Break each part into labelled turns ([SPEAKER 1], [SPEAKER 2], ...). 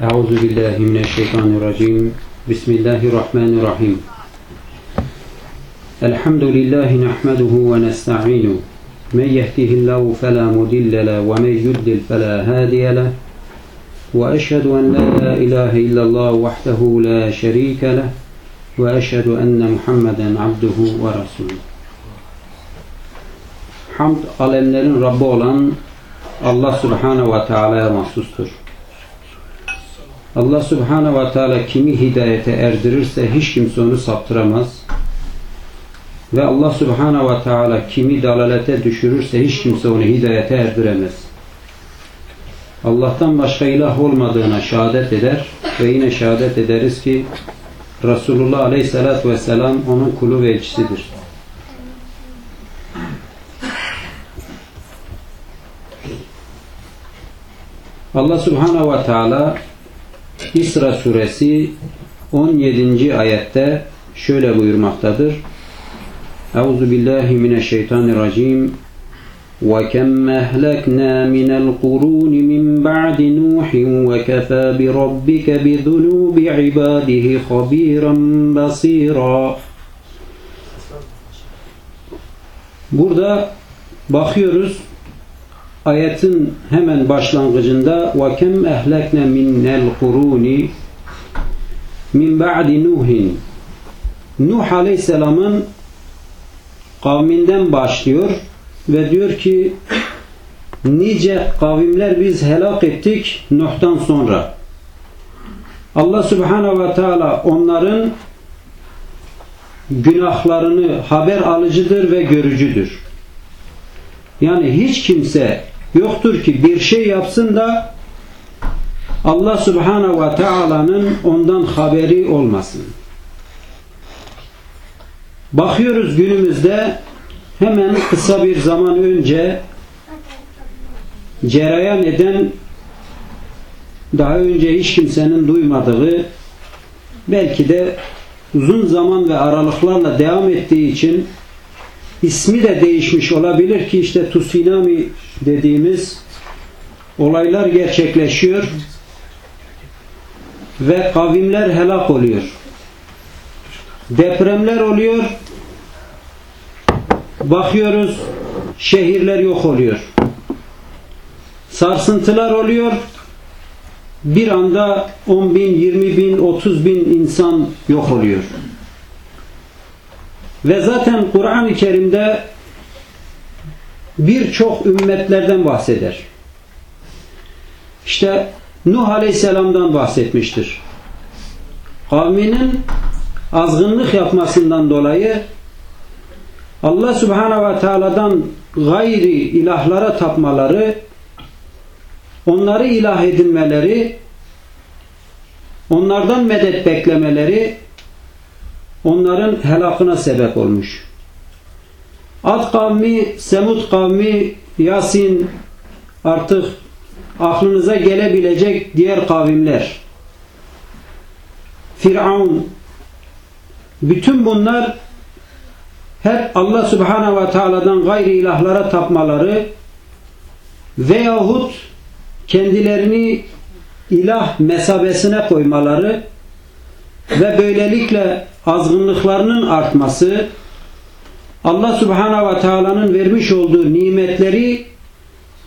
[SPEAKER 1] Euzu billahi mineşşeytanirracim. Bismillahirrahmanirrahim. Elhamdülillahi nahmeduhu ve nestaînu. Men yehdihillahu fela mudille le ve men yudlil fela hadiye le. Ve eşhedü en la ilahe illallah vahdehu la şerike le ve eşhedü enne Muhammeden abduhu ve resulü. Hamd alemlerin Rabbi olan Allah Subhanahu ve Teala'ya mahsustur. Allah Subhanahu ve Teala kimi hidayete erdirirse hiç kimse onu saptıramaz. Ve Allah Subhanahu ve Teala kimi dalalete düşürürse hiç kimse onu hidayete erdiremez. Allah'tan başka ilah olmadığına şehadet eder ve yine şehadet ederiz ki Resulullah Aleyhisselatü Vesselam onun kulu ve elçisidir. Allah Subhanahu ve Teala İsra suresi 17. ayette şöyle buyurmaktadır. Euzu billahi mineşşeytanirracim. وَكَمْ أَهْلَكْنَا مِنَ الْقُرُونِ مِنْ بَعْدِ نُوحٍ وَكَفَى بِرَبِّكَ بِذُنُوبِ عِبَادِهِ خَب۪يرًا بَص۪يرًا Burada bakıyoruz ayetin hemen başlangıcında ve kem ehlekne minnel kuruni min ba'di nuhin Nuh Aleyhisselam'ın kavminden başlıyor ve diyor ki nice kavimler biz helak ettik Nuh'tan sonra. Allah Subhanahu ve Teala onların günahlarını haber alıcıdır ve görücüdür. Yani hiç kimse yoktur ki bir şey yapsın da Allah Subhanahu ve Taala'nın ondan haberi olmasın. Bakıyoruz günümüzde hemen kısa bir zaman önce cereyan eden daha önce hiç kimsenin duymadığı belki de uzun zaman ve aralıklarla devam ettiği için ismi de değişmiş olabilir ki işte tsunami dediğimiz olaylar gerçekleşiyor ve kavimler helak oluyor. Depremler oluyor. Bakıyoruz şehirler yok oluyor. Sarsıntılar oluyor. Bir anda 10 bin, 20 bin, 30 bin insan yok oluyor. Ve zaten Kur'an-ı Kerim'de birçok ümmetlerden bahseder. İşte Nuh Aleyhisselam'dan bahsetmiştir. Kavminin azgınlık yapmasından dolayı Allah Subhanahu ve Teala'dan gayri ilahlara tapmaları, onları ilah edinmeleri, onlardan medet beklemeleri onların helakına sebep olmuş. Ad kavmi, Semud kavmi, Yasin artık aklınıza gelebilecek diğer kavimler. Firavun bütün bunlar hep Allah Subhanahu ve Taala'dan gayri ilahlara tapmaları veyahut kendilerini ilah mesabesine koymaları ve böylelikle azgınlıklarının artması Allah Subhanahu ve Taala'nın vermiş olduğu nimetleri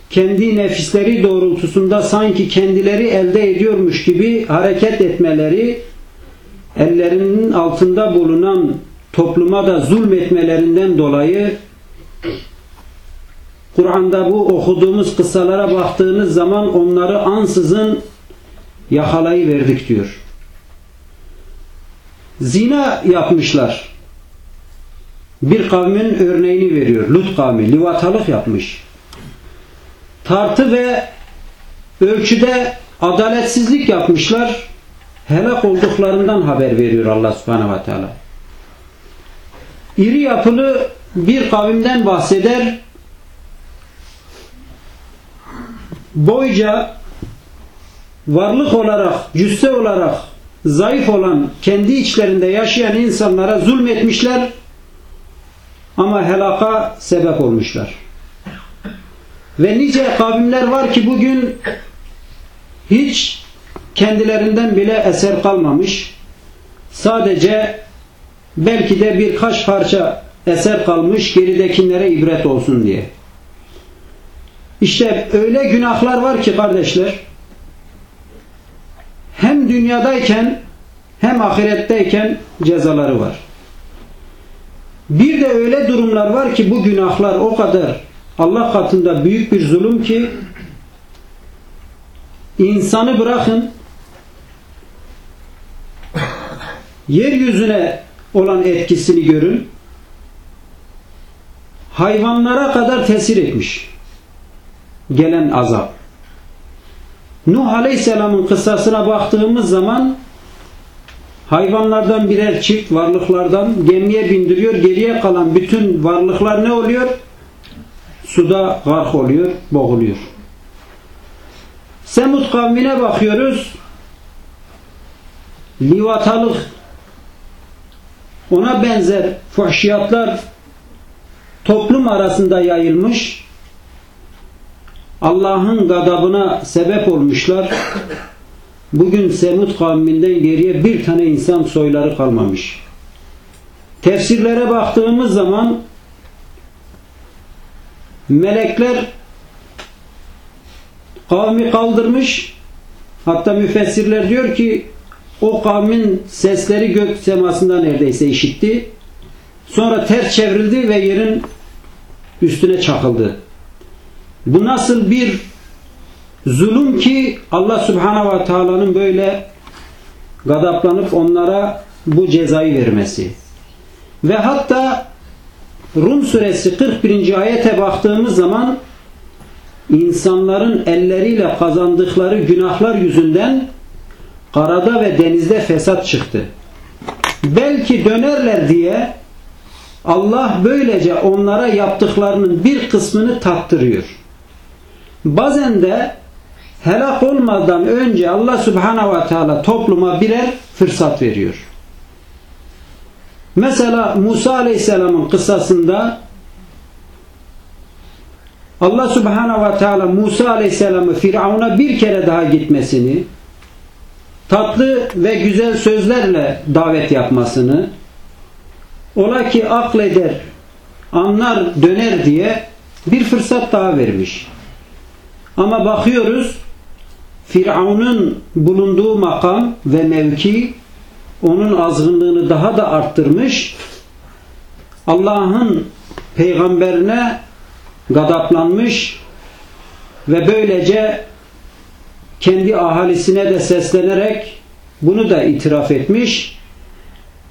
[SPEAKER 1] kendi nefisleri doğrultusunda sanki kendileri elde ediyormuş gibi hareket etmeleri ellerinin altında bulunan topluma da zulmetmelerinden dolayı Kur'an'da bu okuduğumuz kıssalara baktığınız zaman onları ansızın yakalayıverdik diyor. Zina yapmışlar. Bir kavmin örneğini veriyor. Lut kavmi. Livatalık yapmış. Tartı ve ölçüde adaletsizlik yapmışlar. Helak olduklarından haber veriyor Allah subhanehu ve teala. İri yapılı bir kavimden bahseder. Boyca varlık olarak, cüsse olarak zayıf olan, kendi içlerinde yaşayan insanlara zulmetmişler ama helaka sebep olmuşlar. Ve nice kavimler var ki bugün hiç kendilerinden bile eser kalmamış. Sadece belki de birkaç parça eser kalmış geridekilere ibret olsun diye. İşte öyle günahlar var ki kardeşler hem dünyadayken hem ahiretteyken cezaları var. Bir de öyle durumlar var ki bu günahlar o kadar Allah katında büyük bir zulüm ki insanı bırakın yeryüzüne olan etkisini görün hayvanlara kadar tesir etmiş gelen azap. Nuh Aleyhisselam'ın kıssasına baktığımız zaman hayvanlardan birer çift varlıklardan gemiye bindiriyor. Geriye kalan bütün varlıklar ne oluyor? Suda gark oluyor, boğuluyor. Semud kavmine bakıyoruz. Livatalık ona benzer fuhşiyatlar toplum arasında yayılmış. Allah'ın gadabına sebep olmuşlar. Bugün Semud kavminden geriye bir tane insan soyları kalmamış. Tefsirlere baktığımız zaman melekler kavmi kaldırmış. Hatta müfessirler diyor ki o kavmin sesleri gök semasında neredeyse işitti. Sonra ters çevrildi ve yerin üstüne çakıldı. Bu nasıl bir zulüm ki Allah Subhanahu ve Taala'nın böyle gadaplanıp onlara bu cezayı vermesi. Ve hatta Rum suresi 41. ayete baktığımız zaman insanların elleriyle kazandıkları günahlar yüzünden karada ve denizde fesat çıktı. Belki dönerler diye Allah böylece onlara yaptıklarının bir kısmını tattırıyor. Bazen de helak olmadan önce Allah Subhanahu ve Teala topluma birer fırsat veriyor. Mesela Musa Aleyhisselam'ın kıssasında Allah Subhanahu ve Teala Musa Aleyhisselam'ı Firavun'a bir kere daha gitmesini, tatlı ve güzel sözlerle davet yapmasını, ola ki akleder, anlar, döner diye bir fırsat daha vermiş. Ama bakıyoruz Firavun'un bulunduğu makam ve mevki onun azgınlığını daha da arttırmış. Allah'ın peygamberine gadaplanmış ve böylece kendi ahalisine de seslenerek bunu da itiraf etmiş.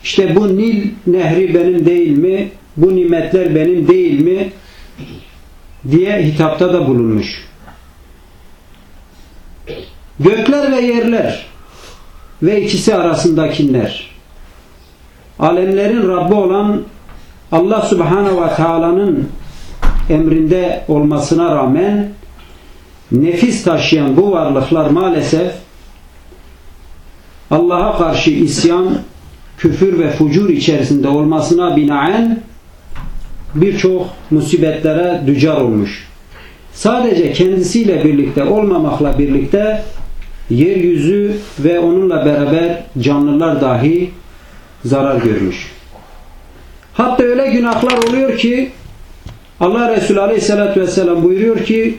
[SPEAKER 1] İşte bu Nil nehri benim değil mi? Bu nimetler benim değil mi? diye hitapta da bulunmuş. Gökler ve yerler ve ikisi arasındakiler alemlerin Rabbi olan Allah Subhanahu ve Taala'nın emrinde olmasına rağmen nefis taşıyan bu varlıklar maalesef Allah'a karşı isyan, küfür ve fucur içerisinde olmasına binaen birçok musibetlere dücar olmuş. Sadece kendisiyle birlikte olmamakla birlikte yeryüzü ve onunla beraber canlılar dahi zarar görmüş. Hatta öyle günahlar oluyor ki Allah Resulü Aleyhisselatü Vesselam buyuruyor ki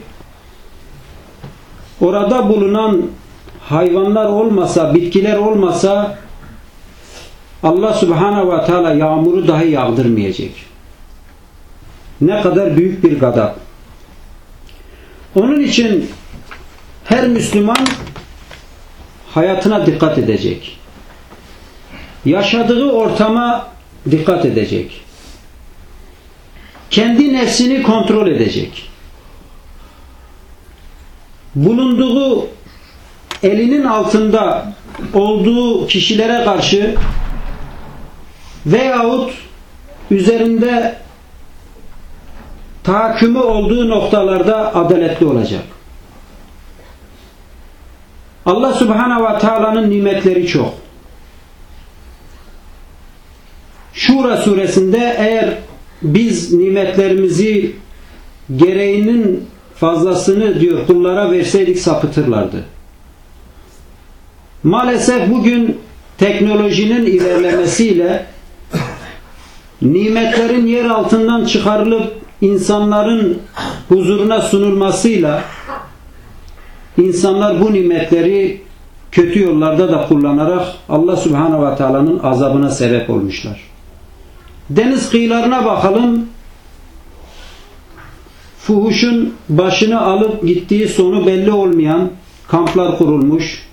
[SPEAKER 1] orada bulunan hayvanlar olmasa, bitkiler olmasa Allah Subhanahu ve Teala yağmuru dahi yağdırmayacak. Ne kadar büyük bir gadap. Onun için her Müslüman hayatına dikkat edecek. Yaşadığı ortama dikkat edecek. Kendi nefsini kontrol edecek. Bulunduğu elinin altında olduğu kişilere karşı veyahut üzerinde tahakkümü olduğu noktalarda adaletli olacak. Allah Subhanahu ve Taala'nın nimetleri çok. Şura suresinde eğer biz nimetlerimizi gereğinin fazlasını diyor kullara verseydik sapıtırlardı. Maalesef bugün teknolojinin ilerlemesiyle nimetlerin yer altından çıkarılıp insanların huzuruna sunulmasıyla insanlar bu nimetleri kötü yollarda da kullanarak Allah Subhanahu ve Taala'nın azabına sebep olmuşlar. Deniz kıyılarına bakalım. Fuhuşun başını alıp gittiği sonu belli olmayan kamplar kurulmuş.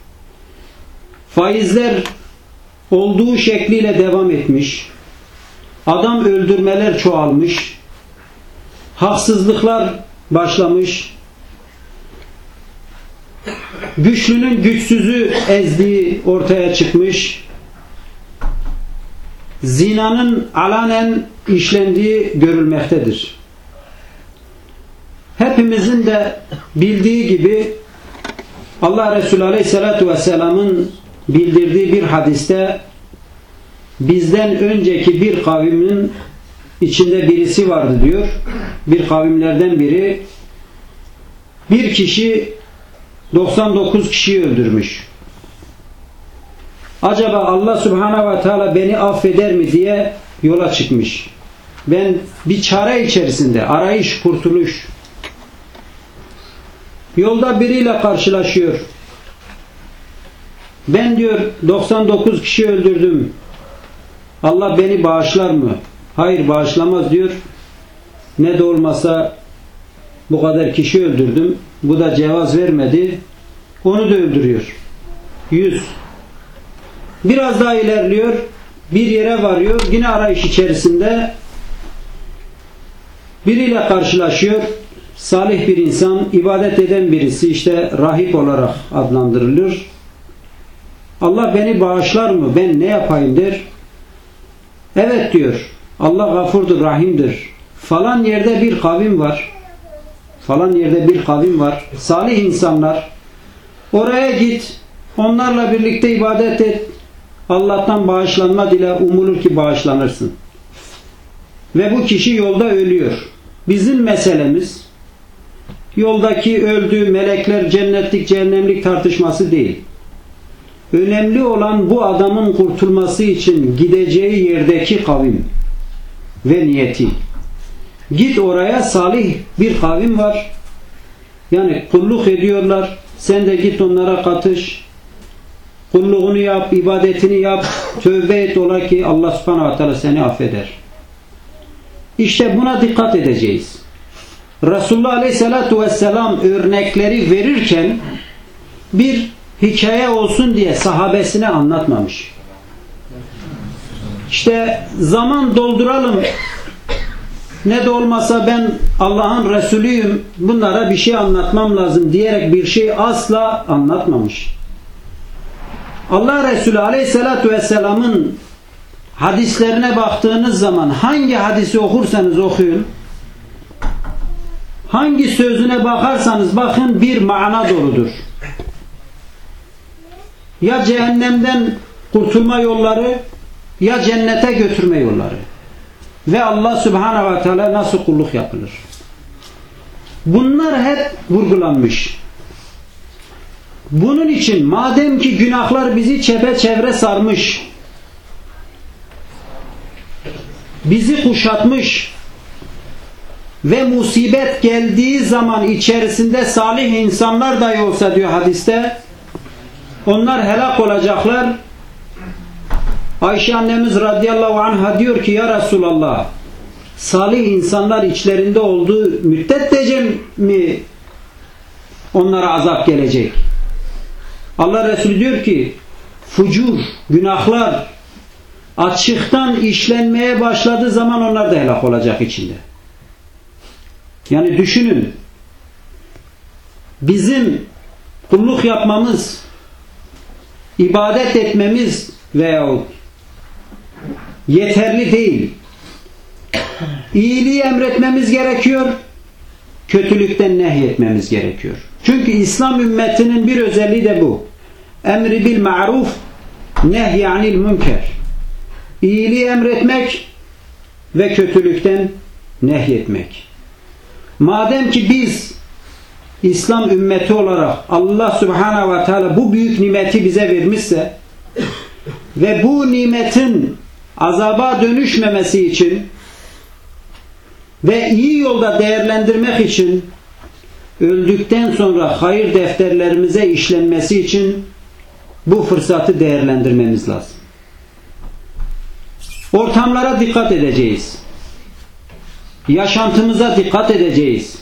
[SPEAKER 1] Faizler olduğu şekliyle devam etmiş. Adam öldürmeler çoğalmış. Haksızlıklar başlamış. Güçlünün güçsüzü ezdiği ortaya çıkmış. Zinanın alanen işlendiği görülmektedir. Hepimizin de bildiği gibi Allah Resulü Aleyhisselatü Vesselam'ın bildirdiği bir hadiste bizden önceki bir kavimin içinde birisi vardı diyor. Bir kavimlerden biri bir kişi 99 kişiyi öldürmüş. Acaba Allah Subhanahu ve Teala beni affeder mi diye yola çıkmış. Ben bir çare içerisinde arayış, kurtuluş. Yolda biriyle karşılaşıyor. Ben diyor 99 kişi öldürdüm. Allah beni bağışlar mı? Hayır bağışlamaz diyor. Ne de olmasa bu kadar kişi öldürdüm. Bu da cevaz vermedi. Onu da öldürüyor. Yüz. Biraz daha ilerliyor. Bir yere varıyor. Yine arayış içerisinde biriyle karşılaşıyor. Salih bir insan, ibadet eden birisi işte rahip olarak adlandırılır. Allah beni bağışlar mı? Ben ne yapayım der. Evet diyor. Allah gafurdur, rahimdir. Falan yerde bir kavim var. Falan yerde bir kavim var. Salih insanlar. Oraya git. Onlarla birlikte ibadet et. Allah'tan bağışlanma dile umulur ki bağışlanırsın. Ve bu kişi yolda ölüyor. Bizim meselemiz yoldaki öldüğü melekler cennetlik cehennemlik tartışması değil. Önemli olan bu adamın kurtulması için gideceği yerdeki kavim ve niyeti. Git oraya salih bir kavim var. Yani kulluk ediyorlar. Sen de git onlara katış. Kulluğunu yap, ibadetini yap, tövbe et ola ki Allah subhanahu wa ta'ala seni affeder. İşte buna dikkat edeceğiz. Resulullah aleyhissalatu vesselam örnekleri verirken bir hikaye olsun diye sahabesine anlatmamış. İşte zaman dolduralım ne de olmasa ben Allah'ın Resulüyüm bunlara bir şey anlatmam lazım diyerek bir şey asla anlatmamış. Allah Resulü Aleyhisselatü Vesselam'ın hadislerine baktığınız zaman hangi hadisi okursanız okuyun hangi sözüne bakarsanız bakın bir mana doludur. Ya cehennemden kurtulma yolları ya cennete götürme yolları. Ve Allah Subhanahu ve Teala nasıl kulluk yapılır. Bunlar hep vurgulanmış. Bunun için madem ki günahlar bizi çevre sarmış, bizi kuşatmış ve musibet geldiği zaman içerisinde salih insanlar dahi olsa diyor hadiste onlar helak olacaklar. Ayşe annemiz radıyallahu anha diyor ki ya Resulallah salih insanlar içlerinde olduğu müddetçe mi onlara azap gelecek? Allah Resulü diyor ki fucur, günahlar açıktan işlenmeye başladığı zaman onlar da helak olacak içinde. Yani düşünün bizim kulluk yapmamız ibadet etmemiz veyahut yeterli değil. İyiliği emretmemiz gerekiyor. Kötülükten nehyetmemiz gerekiyor. Çünkü İslam ümmetinin bir özelliği de bu. Emri bil ma'ruf nehyanil münker. İyiliği emretmek ve kötülükten nehyetmek. Madem ki biz İslam ümmeti olarak Allah Subhanahu ve Teala bu büyük nimeti bize vermişse ve bu nimetin azaba dönüşmemesi için ve iyi yolda değerlendirmek için öldükten sonra hayır defterlerimize işlenmesi için bu fırsatı değerlendirmemiz lazım. Ortamlara dikkat edeceğiz. Yaşantımıza dikkat edeceğiz.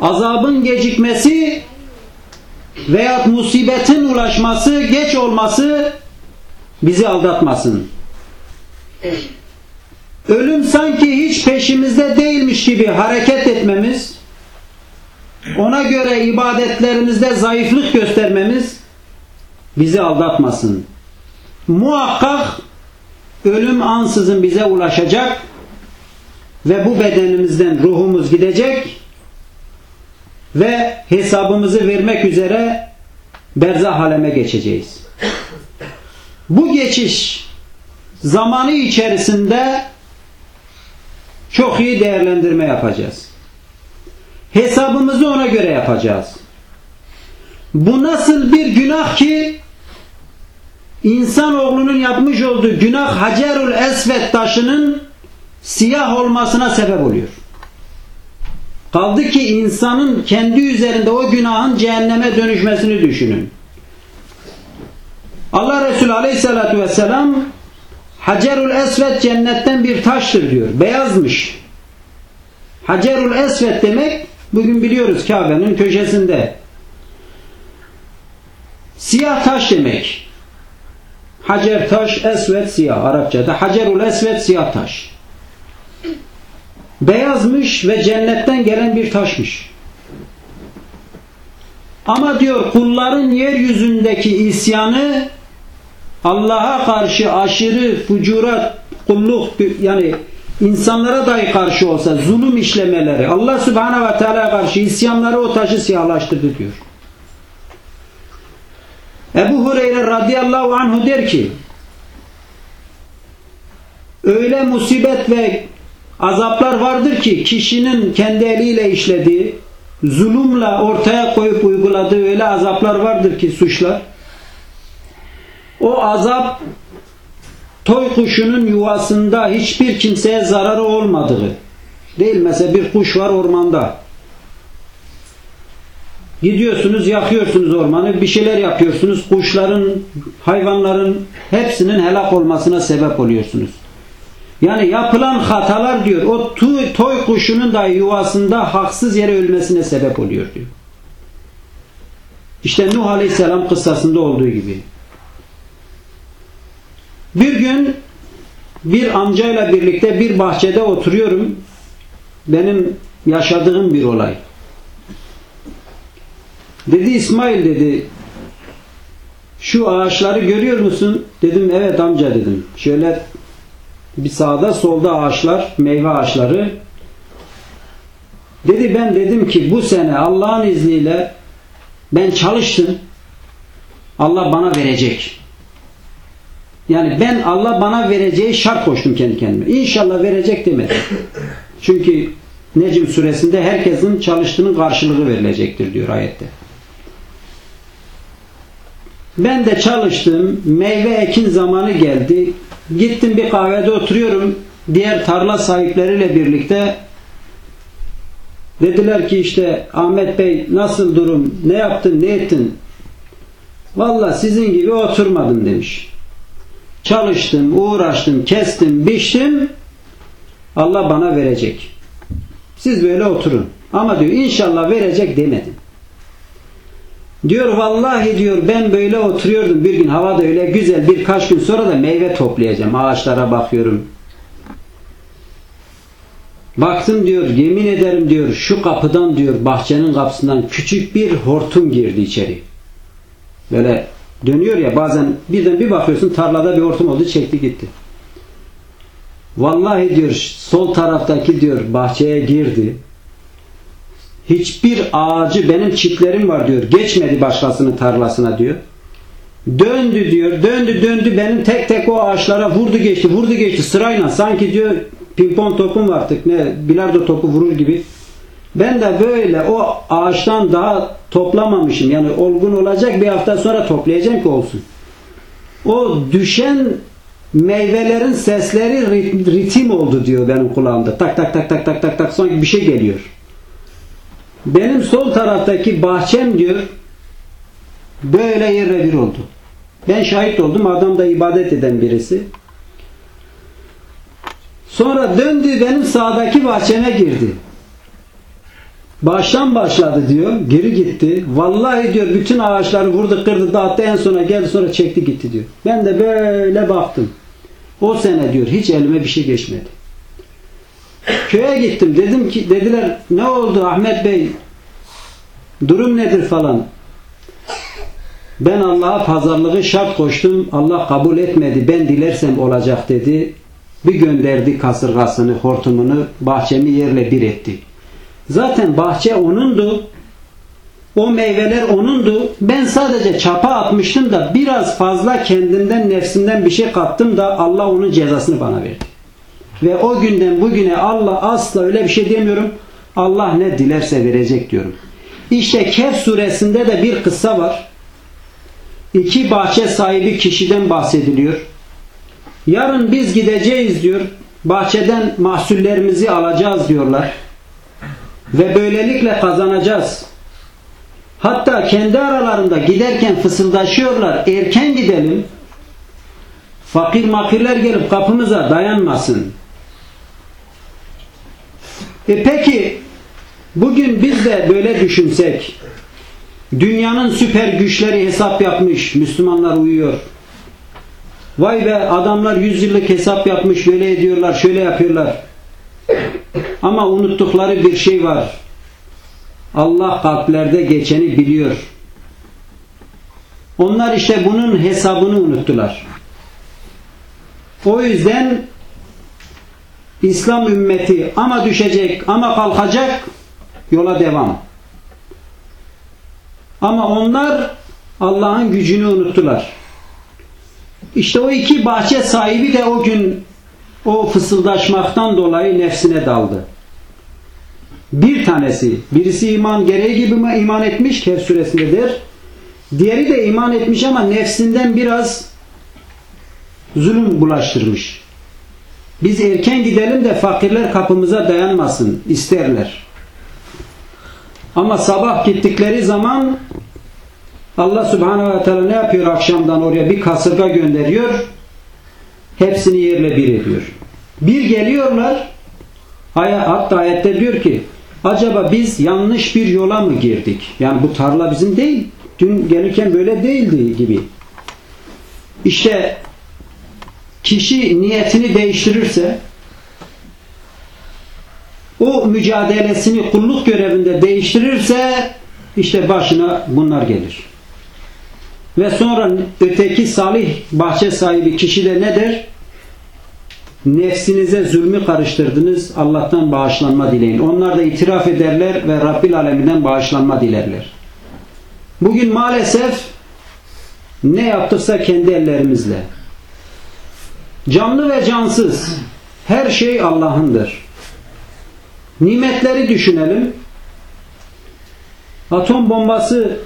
[SPEAKER 1] Azabın gecikmesi veya musibetin ulaşması, geç olması bizi aldatmasın. Ölüm sanki hiç peşimizde değilmiş gibi hareket etmemiz, ona göre ibadetlerimizde zayıflık göstermemiz bizi aldatmasın. Muhakkak ölüm ansızın bize ulaşacak ve bu bedenimizden ruhumuz gidecek ve hesabımızı vermek üzere berzah aleme geçeceğiz. Bu geçiş zamanı içerisinde çok iyi değerlendirme yapacağız. Hesabımızı ona göre yapacağız. Bu nasıl bir günah ki insanoğlunun yapmış olduğu günah Hacerül Esved taşının siyah olmasına sebep oluyor. Kaldı ki insanın kendi üzerinde o günahın cehenneme dönüşmesini düşünün. Allah Resulü Aleyhisselatü Vesselam Hacerül Esved cennetten bir taştır diyor. Beyazmış. Hacerül Esved demek bugün biliyoruz Kabe'nin köşesinde. Siyah taş demek. Hacer taş, esved siyah Arapçada. Hacerul esved siyah taş. Beyazmış ve cennetten gelen bir taşmış. Ama diyor kulların yeryüzündeki isyanı Allah'a karşı aşırı fucurat, kulluk yani insanlara dahi karşı olsa zulüm işlemeleri Allah Subhanahu ve Teala karşı isyanları o taşı siyahlaştırdı diyor. Ebu Hureyre radıyallahu anhu der ki öyle musibet ve azaplar vardır ki kişinin kendi eliyle işlediği zulümle ortaya koyup uyguladığı öyle azaplar vardır ki suçlar o azap toy kuşunun yuvasında hiçbir kimseye zararı olmadığı. Değil mesela bir kuş var ormanda. Gidiyorsunuz yakıyorsunuz ormanı bir şeyler yapıyorsunuz. Kuşların hayvanların hepsinin helak olmasına sebep oluyorsunuz. Yani yapılan hatalar diyor o toy, toy kuşunun da yuvasında haksız yere ölmesine sebep oluyor diyor. İşte Nuh Aleyhisselam kıssasında olduğu gibi bir gün bir amcayla birlikte bir bahçede oturuyorum. Benim yaşadığım bir olay. Dedi İsmail dedi şu ağaçları görüyor musun? Dedim evet amca dedim. Şöyle bir sağda solda ağaçlar, meyve ağaçları. Dedi ben dedim ki bu sene Allah'ın izniyle ben çalıştım. Allah bana verecek. Yani ben Allah bana vereceği şart koştum kendi kendime. İnşallah verecek demedim. Çünkü Necim suresinde herkesin çalıştığının karşılığı verilecektir diyor ayette. Ben de çalıştım. Meyve ekin zamanı geldi. Gittim bir kahvede oturuyorum. Diğer tarla sahipleriyle birlikte dediler ki işte Ahmet Bey nasıl durum? Ne yaptın? Ne ettin? Valla sizin gibi oturmadım demiş. Çalıştım, uğraştım, kestim, biçtim. Allah bana verecek. Siz böyle oturun. Ama diyor inşallah verecek demedim. Diyor vallahi diyor ben böyle oturuyordum bir gün havada öyle güzel birkaç gün sonra da meyve toplayacağım. Ağaçlara bakıyorum. Baktım diyor yemin ederim diyor şu kapıdan diyor bahçenin kapısından küçük bir hortum girdi içeri. Böyle Dönüyor ya bazen birden bir bakıyorsun tarlada bir hortum oldu çekti gitti. Vallahi diyor sol taraftaki diyor bahçeye girdi. Hiçbir ağacı benim çiftlerim var diyor. Geçmedi başkasının tarlasına diyor. Döndü diyor. Döndü döndü benim tek tek o ağaçlara vurdu geçti. Vurdu geçti sırayla. Sanki diyor pimpon topum var artık. Ne bilardo topu vurur gibi. Ben de böyle o ağaçtan daha toplamamışım. Yani olgun olacak bir hafta sonra toplayacağım ki olsun. O düşen meyvelerin sesleri ritim oldu diyor benim kulağımda. Tak tak tak tak tak tak tak sanki bir şey geliyor. Benim sol taraftaki bahçem diyor böyle yerle bir oldu. Ben şahit oldum. Adam da ibadet eden birisi. Sonra döndü benim sağdaki bahçeme girdi. Baştan başladı diyor. Geri gitti. Vallahi diyor bütün ağaçları vurdu kırdı dağıttı en sona geldi sonra çekti gitti diyor. Ben de böyle baktım. O sene diyor hiç elime bir şey geçmedi. Köye gittim. Dedim ki dediler ne oldu Ahmet Bey? Durum nedir falan. Ben Allah'a pazarlığı şart koştum. Allah kabul etmedi. Ben dilersem olacak dedi. Bir gönderdi kasırgasını, hortumunu, bahçemi yerle bir etti. Zaten bahçe onundu. O meyveler onundu. Ben sadece çapa atmıştım da biraz fazla kendimden, nefsimden bir şey kattım da Allah onun cezasını bana verdi. Ve o günden bugüne Allah asla öyle bir şey demiyorum. Allah ne dilerse verecek diyorum. İşte Kehf suresinde de bir kıssa var. İki bahçe sahibi kişiden bahsediliyor. Yarın biz gideceğiz diyor. Bahçeden mahsullerimizi alacağız diyorlar. Ve böylelikle kazanacağız. Hatta kendi aralarında giderken fısıldaşıyorlar. Erken gidelim. Fakir makirler gelip kapımıza dayanmasın. E peki bugün biz de böyle düşünsek dünyanın süper güçleri hesap yapmış Müslümanlar uyuyor. Vay be adamlar yüzyıllık hesap yapmış böyle ediyorlar şöyle yapıyorlar. Ama unuttukları bir şey var. Allah kalplerde geçeni biliyor. Onlar işte bunun hesabını unuttular. O yüzden İslam ümmeti ama düşecek ama kalkacak yola devam. Ama onlar Allah'ın gücünü unuttular. İşte o iki bahçe sahibi de o gün o fısıldaşmaktan dolayı nefsine daldı. Bir tanesi, birisi iman gereği gibi mi iman etmiş Kehf suresindedir. Diğeri de iman etmiş ama nefsinden biraz zulüm bulaştırmış. Biz erken gidelim de fakirler kapımıza dayanmasın isterler. Ama sabah gittikleri zaman Allah subhanehu ve teala ne yapıyor akşamdan oraya bir kasırga gönderiyor. Hepsini yerle bir ediyor. Bir geliyorlar hatta ayette diyor ki acaba biz yanlış bir yola mı girdik? Yani bu tarla bizim değil. Dün gelirken böyle değildi gibi. İşte kişi niyetini değiştirirse o mücadelesini kulluk görevinde değiştirirse işte başına bunlar gelir. Ve sonra öteki salih bahçe sahibi kişi de ne der? Nefsinize zulmü karıştırdınız. Allah'tan bağışlanma dileyin. Onlar da itiraf ederler ve Rabbil Aleminden bağışlanma dilerler. Bugün maalesef ne yaptıksa kendi ellerimizle. Canlı ve cansız her şey Allah'ındır. Nimetleri düşünelim. Atom bombası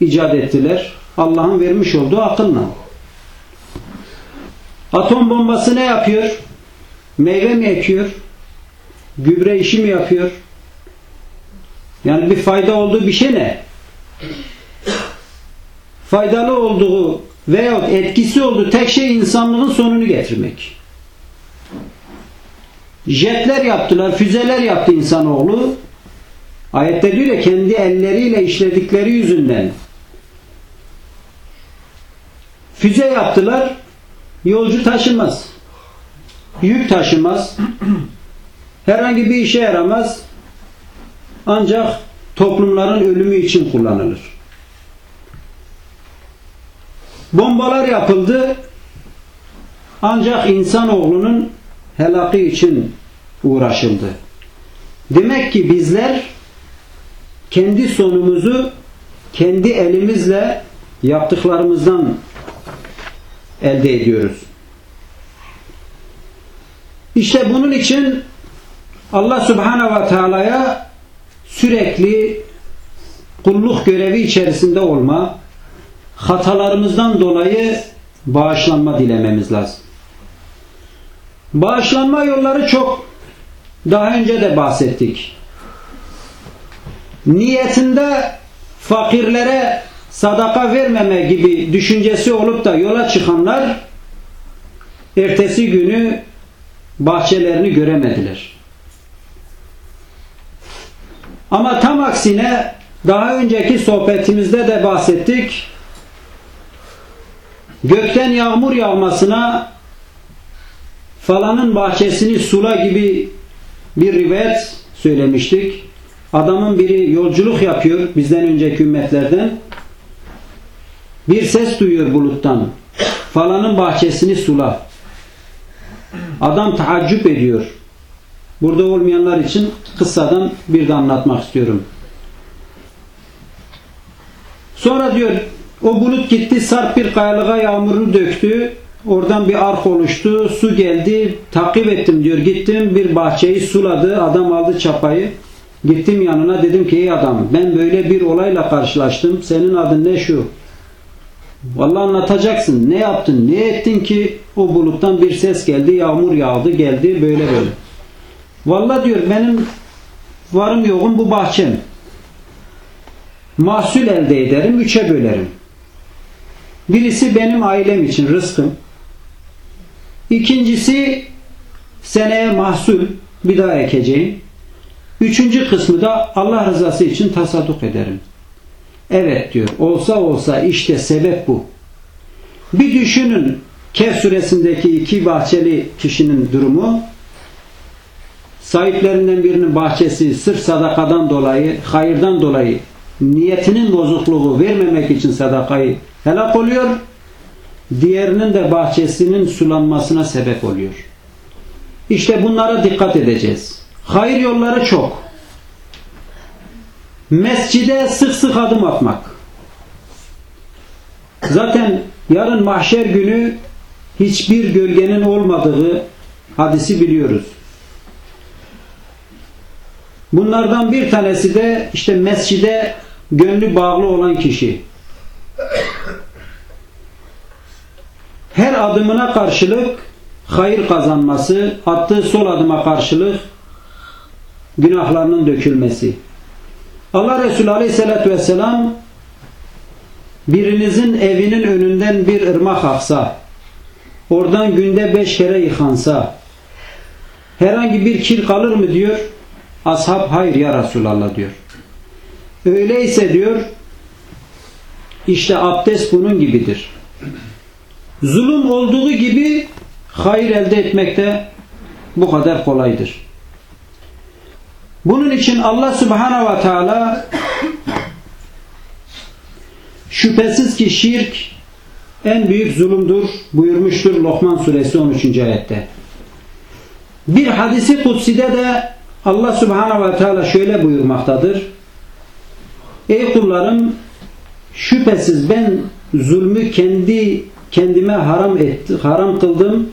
[SPEAKER 1] icat ettiler. Allah'ın vermiş olduğu akılla. Atom bombası ne yapıyor? Meyve mi ekiyor? Gübre işi mi yapıyor? Yani bir fayda olduğu bir şey ne? Faydalı olduğu veyahut etkisi olduğu tek şey insanlığın sonunu getirmek. Jetler yaptılar, füzeler yaptı insanoğlu. Ayette diyor ya kendi elleriyle işledikleri yüzünden Füze yaptılar. Yolcu taşımaz. Yük taşımaz. Herhangi bir işe yaramaz. Ancak toplumların ölümü için kullanılır. Bombalar yapıldı. Ancak insanoğlunun helakı için uğraşıldı. Demek ki bizler kendi sonumuzu kendi elimizle yaptıklarımızdan elde ediyoruz. İşte bunun için Allah Subhanahu ve Teala'ya sürekli kulluk görevi içerisinde olma, hatalarımızdan dolayı bağışlanma dilememiz lazım. Bağışlanma yolları çok. Daha önce de bahsettik. Niyetinde fakirlere sadaka vermeme gibi düşüncesi olup da yola çıkanlar ertesi günü bahçelerini göremediler. Ama tam aksine daha önceki sohbetimizde de bahsettik. Gökten yağmur yağmasına falanın bahçesini sula gibi bir rivayet söylemiştik. Adamın biri yolculuk yapıyor bizden önceki ümmetlerden. Bir ses duyuyor buluttan. Falanın bahçesini sula. Adam taaccüp ediyor. Burada olmayanlar için kıssadan bir de anlatmak istiyorum. Sonra diyor o bulut gitti sarp bir kayalığa yağmurunu döktü. Oradan bir ark oluştu. Su geldi. Takip ettim diyor. Gittim bir bahçeyi suladı. Adam aldı çapayı. Gittim yanına dedim ki ey adam ben böyle bir olayla karşılaştım. Senin adın ne şu? Vallahi anlatacaksın. Ne yaptın? Ne ettin ki o buluttan bir ses geldi. Yağmur yağdı geldi böyle böyle. Vallahi diyor benim varım yokum bu bahçem. Mahsul elde ederim. Üçe bölerim. Birisi benim ailem için rızkım. İkincisi seneye mahsul bir daha ekeceğim. Üçüncü kısmı da Allah rızası için tasadduk ederim. Evet diyor. Olsa olsa işte sebep bu. Bir düşünün Kehf suresindeki iki bahçeli kişinin durumu. Sahiplerinden birinin bahçesi sırf sadakadan dolayı, hayırdan dolayı niyetinin bozukluğu vermemek için sadakayı helak oluyor. Diğerinin de bahçesinin sulanmasına sebep oluyor. İşte bunlara dikkat edeceğiz. Hayır yolları çok. Mescide sık sık adım atmak. Zaten yarın mahşer günü hiçbir gölgenin olmadığı hadisi biliyoruz. Bunlardan bir tanesi de işte mescide gönlü bağlı olan kişi. Her adımına karşılık hayır kazanması, attığı sol adıma karşılık günahlarının dökülmesi. Allah Resulü Aleyhisselatü Vesselam birinizin evinin önünden bir ırmak aksa, oradan günde beş kere yıkansa, herhangi bir kir kalır mı diyor. Ashab hayır ya Resulallah diyor. Öyleyse diyor işte abdest bunun gibidir. Zulüm olduğu gibi hayır elde etmek de bu kadar kolaydır. Bunun için Allah Subhanahu ve Teala şüphesiz ki şirk en büyük zulümdür buyurmuştur Lokman suresi 13. ayette. Bir hadisi kutside de Allah Subhanahu ve Teala şöyle buyurmaktadır. Ey kullarım şüphesiz ben zulmü kendi kendime haram etti, haram kıldım.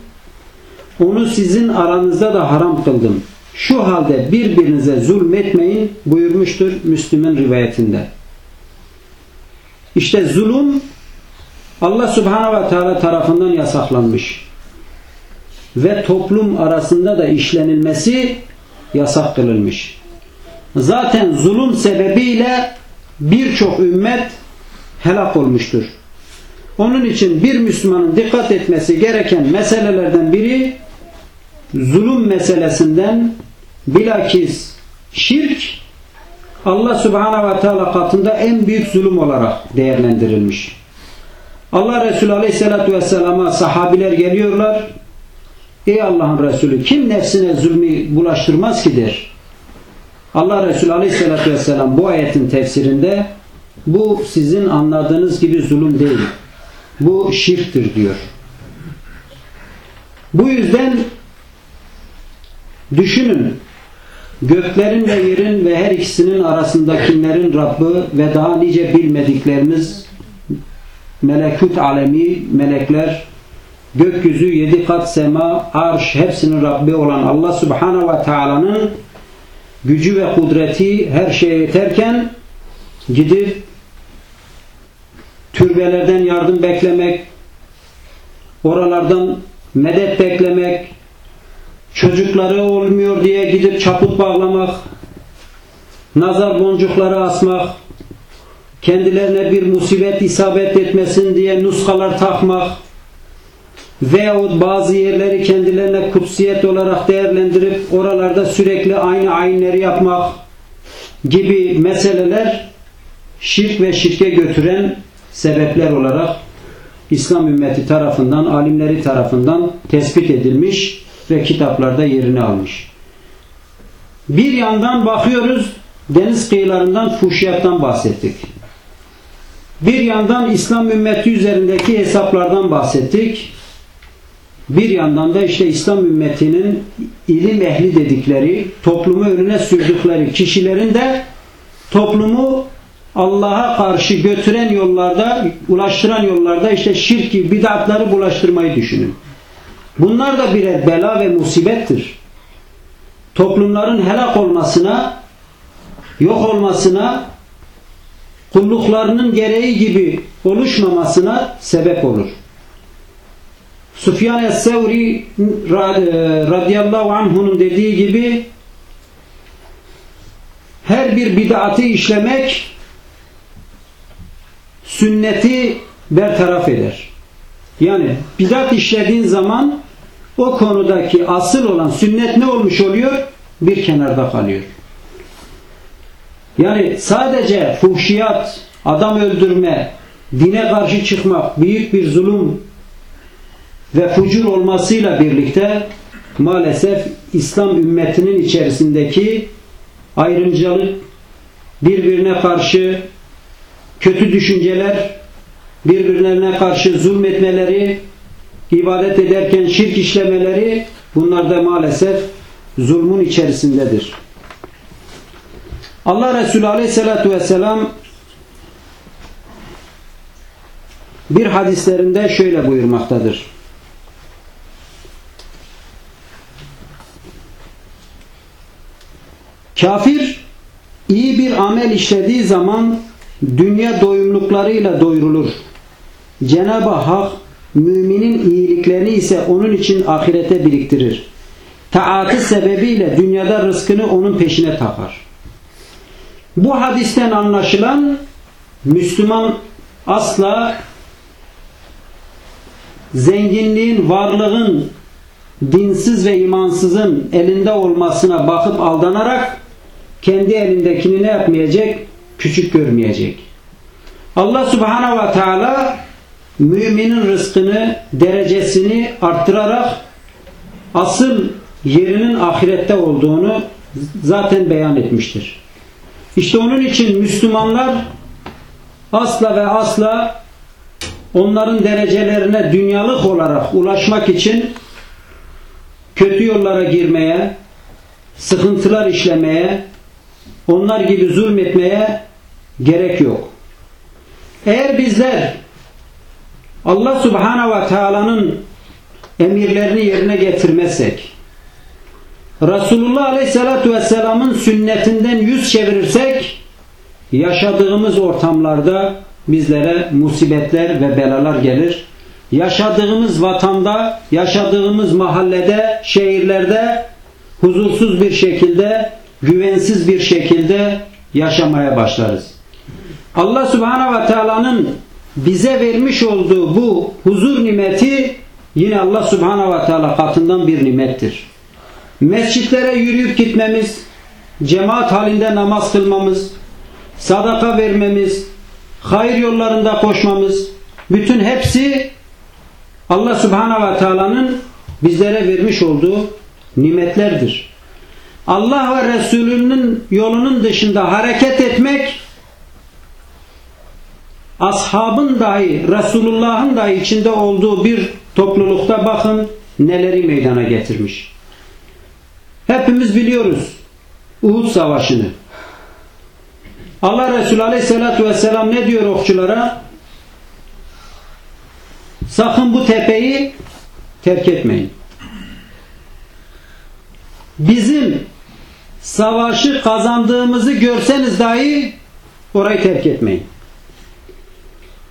[SPEAKER 1] Onu sizin aranızda da haram kıldım. Şu halde birbirinize zulmetmeyin buyurmuştur Müslüm'ün rivayetinde. İşte zulüm Allah Subhanahu ve Teala tarafından yasaklanmış. Ve toplum arasında da işlenilmesi yasak kılınmış. Zaten zulüm sebebiyle birçok ümmet helak olmuştur. Onun için bir Müslümanın dikkat etmesi gereken meselelerden biri zulüm meselesinden bilakis şirk Allah Subhanahu ve Teala katında en büyük zulüm olarak değerlendirilmiş. Allah Resulü Aleyhisselatü Vesselam'a sahabiler geliyorlar. Ey Allah'ın Resulü kim nefsine zulmü bulaştırmaz ki der. Allah Resulü Aleyhisselatü Vesselam bu ayetin tefsirinde bu sizin anladığınız gibi zulüm değil. Bu şirktir diyor. Bu yüzden düşünün göklerin ve yerin ve her ikisinin arasındakilerin Rabbi ve daha nice bilmediklerimiz melekut alemi, melekler, gökyüzü, yedi kat sema, arş hepsinin Rabbi olan Allah Subhanahu ve Taala'nın gücü ve kudreti her şeye yeterken gidip türbelerden yardım beklemek, oralardan medet beklemek, çocukları olmuyor diye gidip çaput bağlamak, nazar boncukları asmak, kendilerine bir musibet isabet etmesin diye nuskalar takmak veyahut bazı yerleri kendilerine kutsiyet olarak değerlendirip oralarda sürekli aynı ayinleri yapmak gibi meseleler şirk ve şirke götüren sebepler olarak İslam ümmeti tarafından, alimleri tarafından tespit edilmiş ve kitaplarda yerini almış. Bir yandan bakıyoruz deniz kıyılarından fuhşiyattan bahsettik. Bir yandan İslam ümmeti üzerindeki hesaplardan bahsettik. Bir yandan da işte İslam ümmetinin ilim ehli dedikleri, toplumu önüne sürdükleri kişilerin de toplumu Allah'a karşı götüren yollarda, ulaştıran yollarda işte şirki, bid'atları bulaştırmayı düşünün. Bunlar da birer bela ve musibettir. Toplumların helak olmasına, yok olmasına, kulluklarının gereği gibi oluşmamasına sebep olur. Sufyan es-Sevri radıyallahu anh'unun dediği gibi her bir bid'atı işlemek sünneti bertaraf eder. Yani bidat işlediğin zaman o konudaki asıl olan sünnet ne olmuş oluyor? Bir kenarda kalıyor. Yani sadece fuhşiyat, adam öldürme, dine karşı çıkmak büyük bir zulüm ve fucur olmasıyla birlikte maalesef İslam ümmetinin içerisindeki ayrımcılık, birbirine karşı kötü düşünceler, birbirlerine karşı zulmetmeleri, ibadet ederken şirk işlemeleri bunlar da maalesef zulmün içerisindedir. Allah Resulü Aleyhisselatü Vesselam bir hadislerinde şöyle buyurmaktadır. Kafir iyi bir amel işlediği zaman dünya doyumluklarıyla doyurulur. Cenab-ı Hak müminin iyiliklerini ise onun için ahirete biriktirir. Taatı sebebiyle dünyada rızkını onun peşine takar. Bu hadisten anlaşılan Müslüman asla zenginliğin, varlığın dinsiz ve imansızın elinde olmasına bakıp aldanarak kendi elindekini ne yapmayacak? Küçük görmeyecek. Allah subhanahu ve teala müminin rızkını, derecesini arttırarak asıl yerinin ahirette olduğunu zaten beyan etmiştir. İşte onun için Müslümanlar asla ve asla onların derecelerine dünyalık olarak ulaşmak için kötü yollara girmeye, sıkıntılar işlemeye, onlar gibi zulmetmeye gerek yok. Eğer bizler Allah Subhanahu ve Taala'nın emirlerini yerine getirmezsek, Resulullah Aleyhisselatü Vesselam'ın sünnetinden yüz çevirirsek, yaşadığımız ortamlarda bizlere musibetler ve belalar gelir. Yaşadığımız vatanda, yaşadığımız mahallede, şehirlerde huzursuz bir şekilde, güvensiz bir şekilde yaşamaya başlarız. Allah Subhanahu ve Taala'nın bize vermiş olduğu bu huzur nimeti yine Allah Subhanahu ve Teala katından bir nimettir. Mescitlere yürüyüp gitmemiz, cemaat halinde namaz kılmamız, sadaka vermemiz, hayır yollarında koşmamız, bütün hepsi Allah Subhanahu ve Teala'nın bizlere vermiş olduğu nimetlerdir. Allah ve Resulünün yolunun dışında hareket etmek ashabın dahi Resulullah'ın dahi içinde olduğu bir toplulukta bakın neleri meydana getirmiş. Hepimiz biliyoruz Uhud Savaşı'nı. Allah Resulü Aleyhisselatü Vesselam ne diyor okçulara? Sakın bu tepeyi terk etmeyin. Bizim savaşı kazandığımızı görseniz dahi orayı terk etmeyin.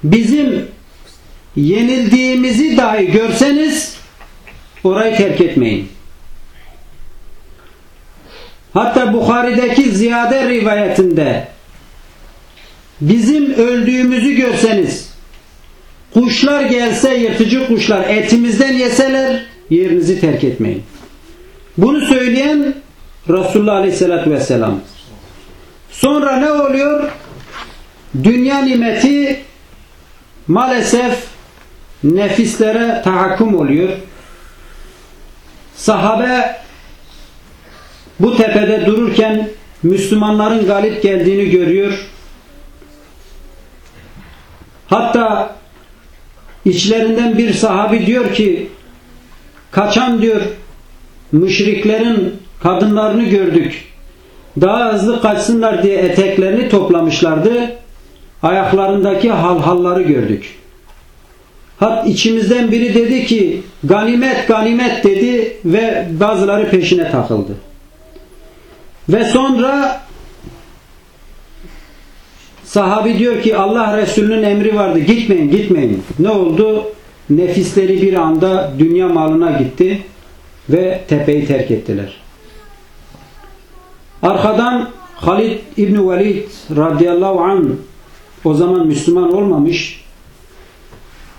[SPEAKER 1] Bizim yenildiğimizi dahi görseniz orayı terk etmeyin. Hatta Bukhari'deki ziyade rivayetinde bizim öldüğümüzü görseniz kuşlar gelse yırtıcı kuşlar etimizden yeseler yerinizi terk etmeyin. Bunu söyleyen Resulullah Aleyhisselatü Vesselam. Sonra ne oluyor? Dünya nimeti maalesef nefislere tahakküm oluyor. Sahabe bu tepede dururken Müslümanların galip geldiğini görüyor. Hatta içlerinden bir sahabi diyor ki kaçan diyor müşriklerin kadınlarını gördük. Daha hızlı kaçsınlar diye eteklerini toplamışlardı. Ayaklarındaki halhalları gördük. Hat içimizden biri dedi ki ganimet ganimet dedi ve bazıları peşine takıldı. Ve sonra sahabi diyor ki Allah Resulü'nün emri vardı gitmeyin gitmeyin. Ne oldu? Nefisleri bir anda dünya malına gitti ve tepeyi terk ettiler. Arkadan Halid İbni Velid radıyallahu anh o zaman Müslüman olmamış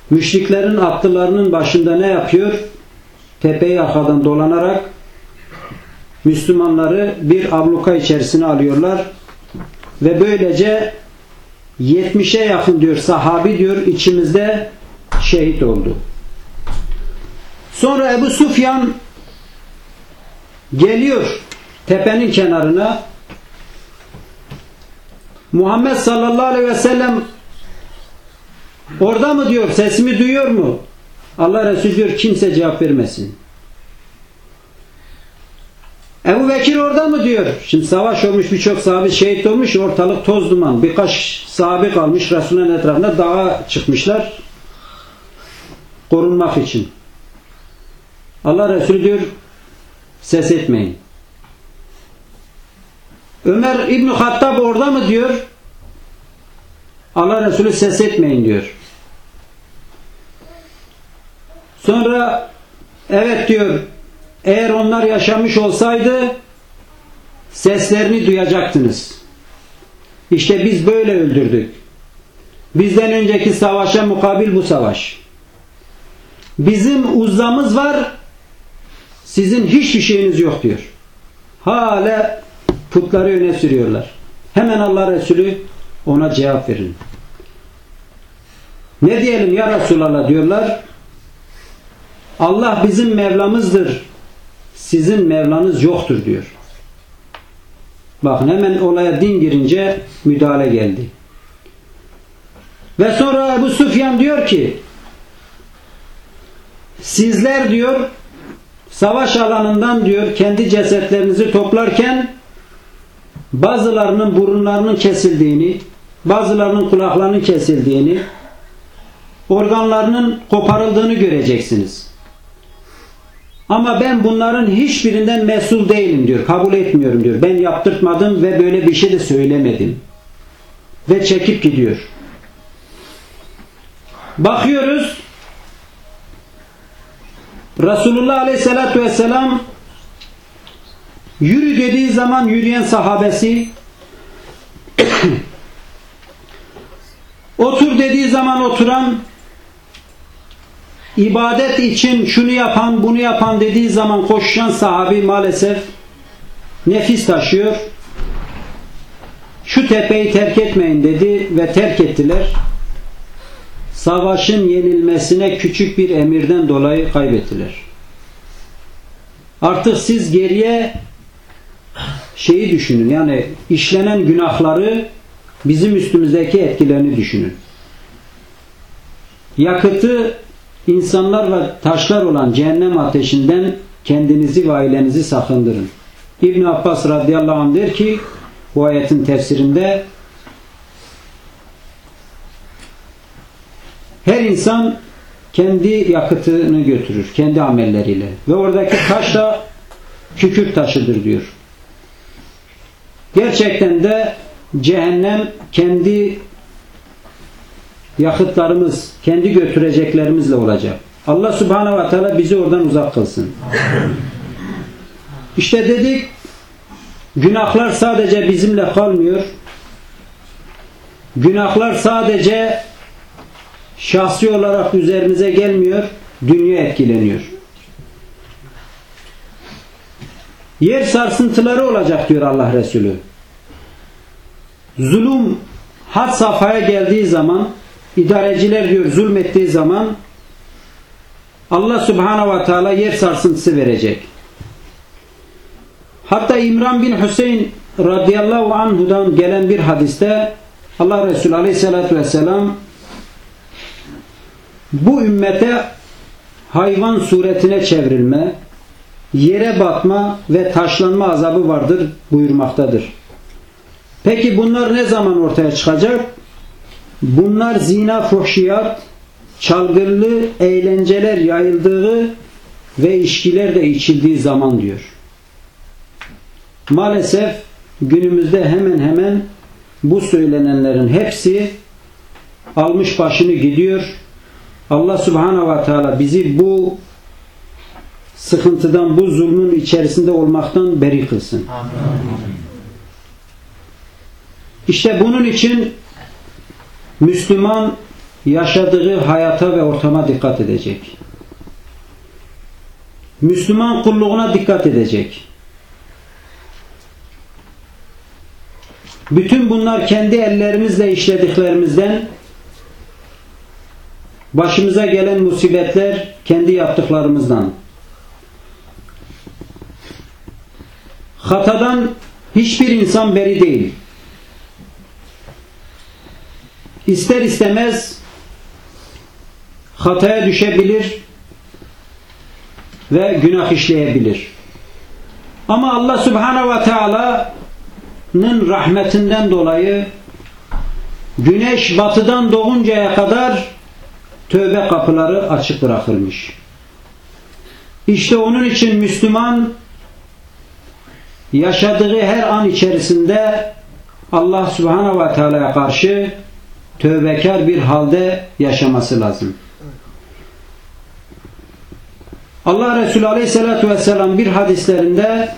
[SPEAKER 1] müşriklerin atlılarının başında ne yapıyor? Tepeyi arkadan dolanarak Müslümanları bir abluka içerisine alıyorlar ve böylece 70'e yakın diyor sahabi diyor içimizde şehit oldu. Sonra Ebu Sufyan geliyor tepenin kenarına Muhammed sallallahu aleyhi ve sellem orada mı diyor sesimi duyuyor mu? Allah Resulü diyor kimse cevap vermesin. Ebu Bekir orada mı diyor? Şimdi savaş olmuş birçok sahabe şehit olmuş ortalık toz duman. Birkaç sahabe kalmış Resul'ün etrafında dağa çıkmışlar korunmak için. Allah Resulü diyor ses etmeyin. Ömer İbn Hattab orada mı diyor? Allah Resulü ses etmeyin diyor. Sonra evet diyor eğer onlar yaşamış olsaydı seslerini duyacaktınız. İşte biz böyle öldürdük. Bizden önceki savaşa mukabil bu savaş. Bizim uzamız var sizin hiçbir şeyiniz yok diyor. Hala putları öne sürüyorlar. Hemen Allah Resulü ona cevap verin. Ne diyelim ya Resulallah diyorlar. Allah bizim Mevlamızdır. Sizin Mevlanız yoktur diyor. Bakın hemen olaya din girince müdahale geldi. Ve sonra bu Sufyan diyor ki sizler diyor savaş alanından diyor kendi cesetlerinizi toplarken bazılarının burunlarının kesildiğini, bazılarının kulaklarının kesildiğini, organlarının koparıldığını göreceksiniz. Ama ben bunların hiçbirinden mesul değilim diyor. Kabul etmiyorum diyor. Ben yaptırtmadım ve böyle bir şey de söylemedim. Ve çekip gidiyor. Bakıyoruz Resulullah Aleyhisselatü Vesselam yürü dediği zaman yürüyen sahabesi otur dediği zaman oturan ibadet için şunu yapan bunu yapan dediği zaman koşan sahabi maalesef nefis taşıyor. Şu tepeyi terk etmeyin dedi ve terk ettiler. Savaşın yenilmesine küçük bir emirden dolayı kaybettiler. Artık siz geriye şeyi düşünün. Yani işlenen günahları bizim üstümüzdeki etkilerini düşünün. Yakıtı insanlar ve taşlar olan cehennem ateşinden kendinizi ve ailenizi sakındırın. İbn Abbas radıyallahu anh der ki bu ayetin tefsirinde her insan kendi yakıtını götürür. Kendi amelleriyle. Ve oradaki taş da kükürt taşıdır diyor. Gerçekten de cehennem kendi yakıtlarımız, kendi götüreceklerimizle olacak. Allah subhanahu ve teala bizi oradan uzak kılsın. İşte dedik günahlar sadece bizimle kalmıyor. Günahlar sadece şahsi olarak üzerimize gelmiyor, dünya etkileniyor. Yer sarsıntıları olacak diyor Allah Resulü. Zulüm had safhaya geldiği zaman idareciler diyor zulmettiği zaman Allah Subhanahu ve Teala yer sarsıntısı verecek. Hatta İmran bin Hüseyin radıyallahu anhudan gelen bir hadiste Allah Resulü aleyhissalatü vesselam bu ümmete hayvan suretine çevrilme, yere batma ve taşlanma azabı vardır buyurmaktadır. Peki bunlar ne zaman ortaya çıkacak? Bunlar zina, fuhşiyat, çalgırlı eğlenceler yayıldığı ve içkiler de içildiği zaman diyor. Maalesef günümüzde hemen hemen bu söylenenlerin hepsi almış başını gidiyor. Allah Subhanahu ve Teala bizi bu sıkıntıdan, bu zulmün içerisinde olmaktan beri kılsın. İşte bunun için Müslüman yaşadığı hayata ve ortama dikkat edecek. Müslüman kulluğuna dikkat edecek. Bütün bunlar kendi ellerimizle işlediklerimizden başımıza gelen musibetler kendi yaptıklarımızdan. Hatadan hiçbir insan beri değil. İster istemez hataya düşebilir ve günah işleyebilir. Ama Allah Subhanahu ve Teala'nın rahmetinden dolayı güneş batıdan doğuncaya kadar tövbe kapıları açık bırakılmış. İşte onun için Müslüman yaşadığı her an içerisinde Allah Subhanahu ve Teala'ya karşı tövbekar bir halde yaşaması lazım. Allah Resulü Aleyhisselatü Vesselam bir hadislerinde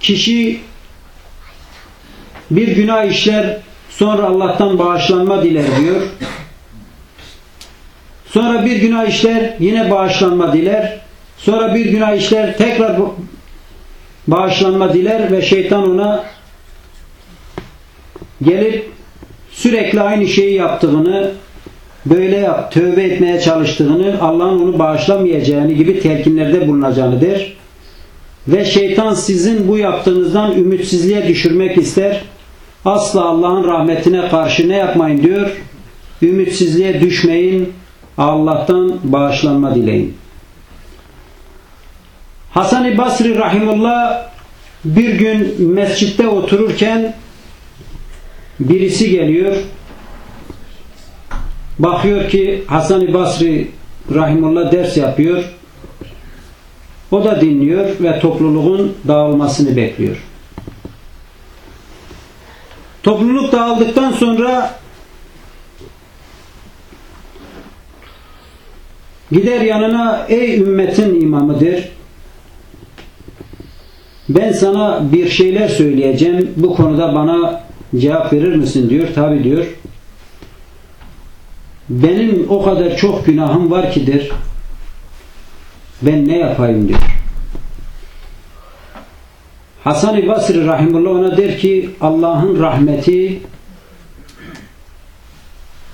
[SPEAKER 1] kişi bir günah işler sonra Allah'tan bağışlanma diler diyor. Sonra bir günah işler yine bağışlanma diler. Sonra bir günah işler tekrar bağışlanma diler ve şeytan ona gelip sürekli aynı şeyi yaptığını böyle yap, tövbe etmeye çalıştığını, Allah'ın onu bağışlamayacağını gibi telkinlerde bulunacağını der. Ve şeytan sizin bu yaptığınızdan ümitsizliğe düşürmek ister. Asla Allah'ın rahmetine karşı ne yapmayın diyor? Ümitsizliğe düşmeyin. Allah'tan bağışlanma dileyin. Hasan-ı Basri Rahimullah bir gün mescitte otururken birisi geliyor. Bakıyor ki Hasan-ı Basri Rahimullah ders yapıyor. O da dinliyor ve topluluğun dağılmasını bekliyor. Topluluk dağıldıktan sonra gider yanına ey ümmetin imamıdır ben sana bir şeyler söyleyeceğim. Bu konuda bana cevap verir misin diyor. Tabi diyor. Benim o kadar çok günahım var kidir. Ben ne yapayım diyor. Hasan-ı Basri Rahimullah ona der ki Allah'ın rahmeti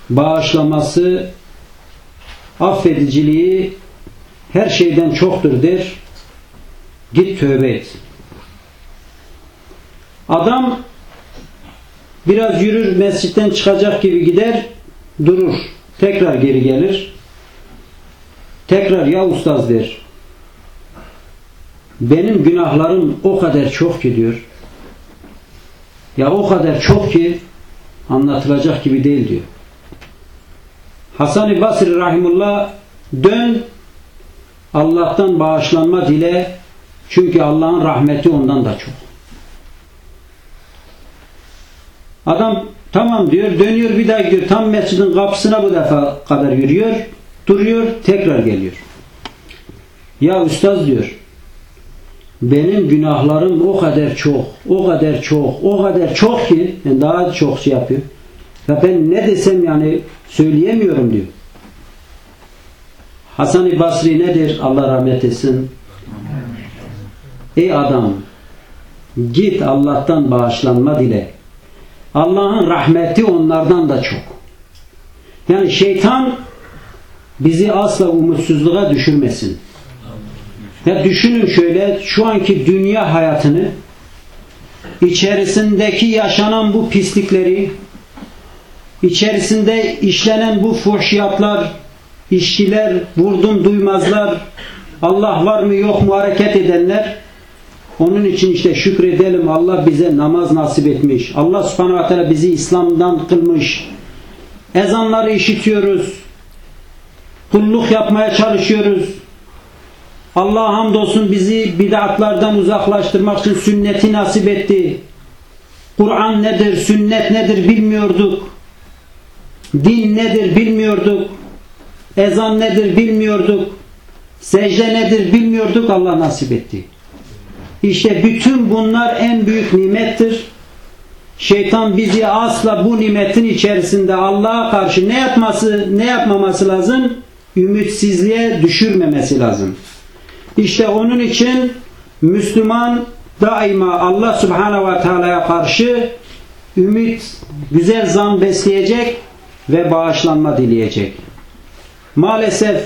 [SPEAKER 1] bağışlaması affediciliği her şeyden çoktur der. Git tövbe et. Adam biraz yürür mescitten çıkacak gibi gider durur. Tekrar geri gelir. Tekrar ya ustaz der. Benim günahlarım o kadar çok ki diyor. Ya o kadar çok ki anlatılacak gibi değil diyor. Hasan-ı Basri Rahimullah dön Allah'tan bağışlanma dile çünkü Allah'ın rahmeti ondan da çok. Adam tamam diyor, dönüyor bir daha gidiyor. Tam mescidin kapısına bu defa kadar yürüyor, duruyor, tekrar geliyor. Ya üstaz diyor, benim günahlarım o kadar çok, o kadar çok, o kadar çok ki yani daha çok şey yapıyor. Ya ben ne desem yani söyleyemiyorum diyor. Hasan-ı Basri nedir? Allah rahmet etsin. Ey adam git Allah'tan bağışlanma dile. Allah'ın rahmeti onlardan da çok. Yani şeytan bizi asla umutsuzluğa düşürmesin. Ya düşünün şöyle şu anki dünya hayatını içerisindeki yaşanan bu pislikleri içerisinde işlenen bu fuhşiyatlar işçiler, vurdum duymazlar Allah var mı yok mu hareket edenler onun için işte şükredelim Allah bize namaz nasip etmiş. Allah subhanahu wa bizi İslam'dan kılmış. Ezanları işitiyoruz. Kulluk yapmaya çalışıyoruz. Allah hamdolsun bizi bid'atlardan uzaklaştırmak için sünneti nasip etti. Kur'an nedir, sünnet nedir bilmiyorduk. Din nedir bilmiyorduk. Ezan nedir bilmiyorduk. Secde nedir bilmiyorduk. Allah nasip etti. İşte bütün bunlar en büyük nimettir. Şeytan bizi asla bu nimetin içerisinde Allah'a karşı ne yapması, ne yapmaması lazım? Ümitsizliğe düşürmemesi lazım. İşte onun için Müslüman daima Allah Subhanahu ve Teala'ya karşı ümit, güzel zan besleyecek ve bağışlanma dileyecek. Maalesef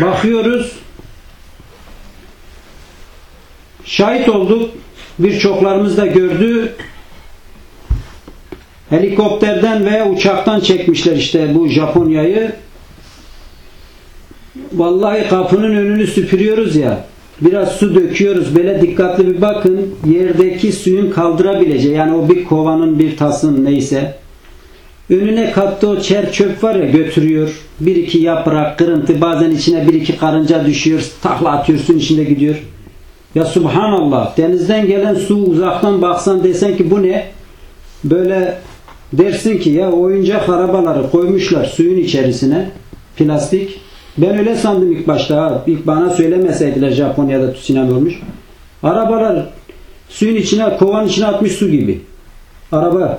[SPEAKER 1] bakıyoruz şahit olduk. Birçoklarımız da gördü. Helikopterden veya uçaktan çekmişler işte bu Japonya'yı. Vallahi kapının önünü süpürüyoruz ya biraz su döküyoruz. Böyle dikkatli bir bakın yerdeki suyun kaldırabileceği yani o bir kovanın bir tasın neyse. Önüne kattığı o çer çöp var ya götürüyor. Bir iki yaprak kırıntı bazen içine bir iki karınca düşüyor takla atıyorsun içinde gidiyor ya subhanallah denizden gelen su uzaktan baksan desen ki bu ne böyle dersin ki ya oyuncak arabaları koymuşlar suyun içerisine plastik ben öyle sandım ilk başta ha. İlk bana söylemeseydiler Japonya'da tsunami olmuş. Arabalar suyun içine, kovanın içine atmış su gibi. Araba.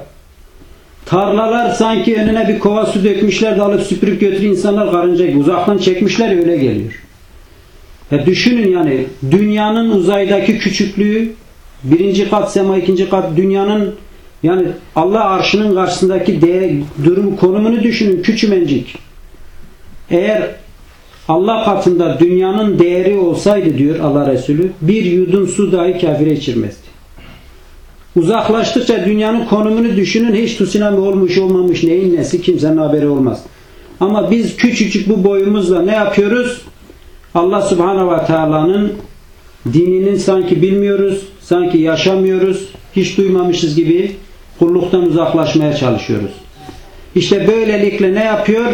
[SPEAKER 1] Tarlalar sanki önüne bir kova su dökmüşler de alıp süpürüp götürüyor insanlar karınca gibi. Uzaktan çekmişler öyle geliyor. Ya düşünün yani dünyanın uzaydaki küçüklüğü birinci kat sema ikinci kat dünyanın yani Allah arşının karşısındaki değer, durum konumunu düşünün küçümencik. Eğer Allah katında dünyanın değeri olsaydı diyor Allah Resulü bir yudum su dahi kafire içirmezdi. Uzaklaştıkça dünyanın konumunu düşünün hiç tsunami olmuş olmamış neyin nesi kimsenin haberi olmaz. Ama biz küçücük bu boyumuzla ne yapıyoruz? Allah Subhanahu ve Teala'nın dininin sanki bilmiyoruz, sanki yaşamıyoruz, hiç duymamışız gibi kulluktan uzaklaşmaya çalışıyoruz. İşte böylelikle ne yapıyor?